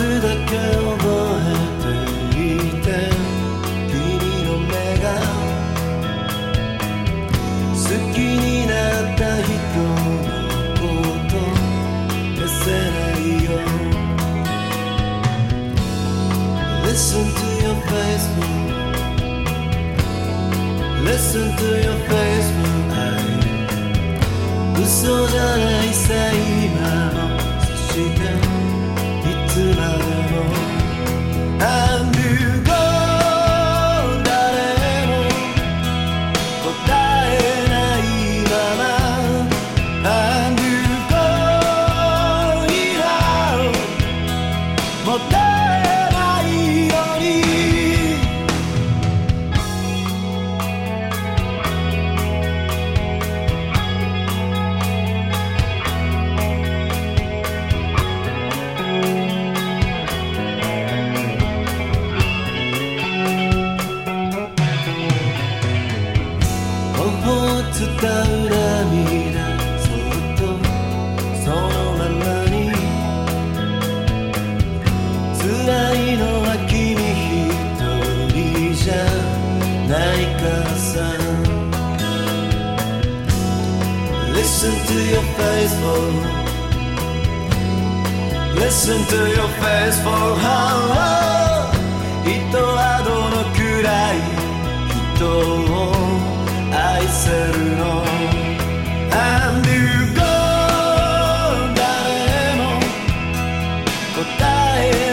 つだけ覚えていて君の目が好きになった人のこと消せないよ Listen to your Facebook Listen to your Facebook 嘘じゃないさ今のそして伝う涙そっとそのままに辛いのは君一人じゃないからさ Listen to your Facebook Listen to your Facebook how 人はどのくらい人を答え